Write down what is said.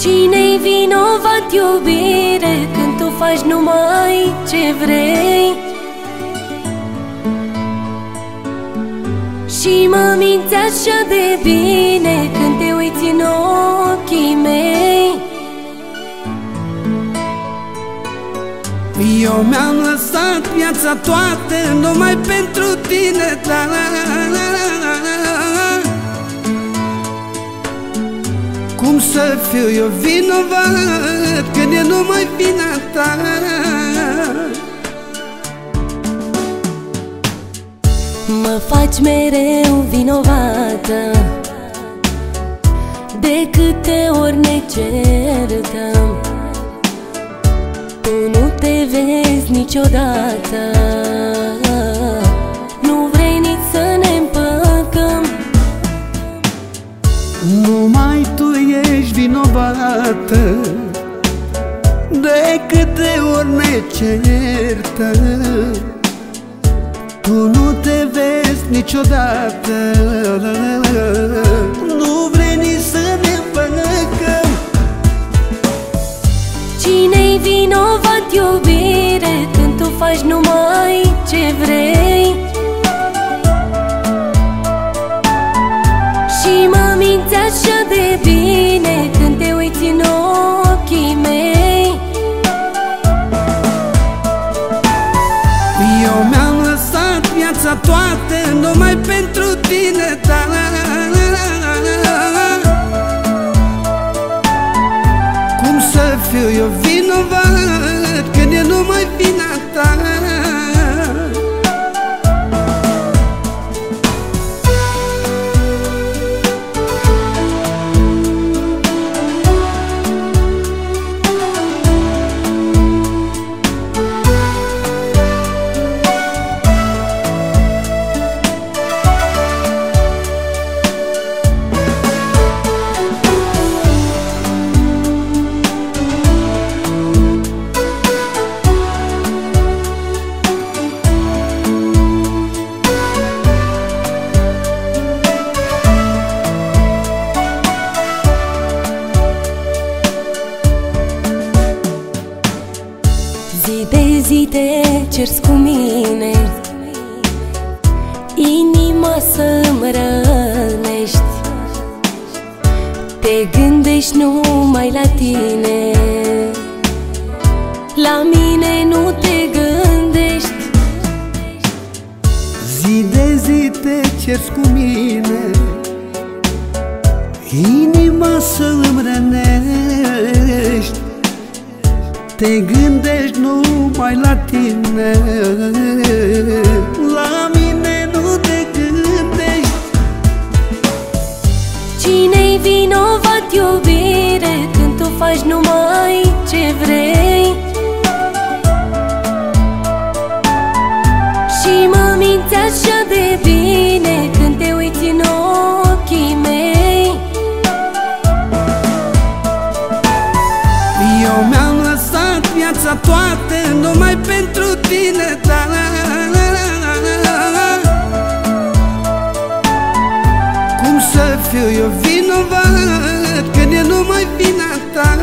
Cine-i vinovat, iubire, când tu faci numai ce vrei? Și mă minți așa de bine când te uiți în ochii mei Eu mi-am lăsat viața toată numai pentru tine da, la, la, la, la, la. Cum să fiu eu vinovat când e numai vina ta. Mă faci mereu vinovată De câte ori ne certăm. Tu nu te vezi niciodată vinovată De câte ori ne certăm Tu nu te vezi niciodată. Nu vrei nici să ne împăcăm Cine-i vinovat, iubire, când tu faci numai ce vrei? Și mă minți așa de bine când te uiți în ochii mei. Eu mi-am lăsat viața toată numai pentru tine da, te ceri cu mine Inima să-mi rănești. Te gândești numai la tine La mine nu te gândești. Zi de zi te cerți cu mine Inima să-mi rănești Te gândești numai la tine. La mine nu te gândești. Cine-i vinovat, iubire, când tu faci numai ce vrei? Și mă minți așa de bine când te uiți în ochii mei. Eu mi-am lăsat viața toată numai pentru tine da, la, la, la, la, la. Cum să fiu eu vinovat când e numai vina ta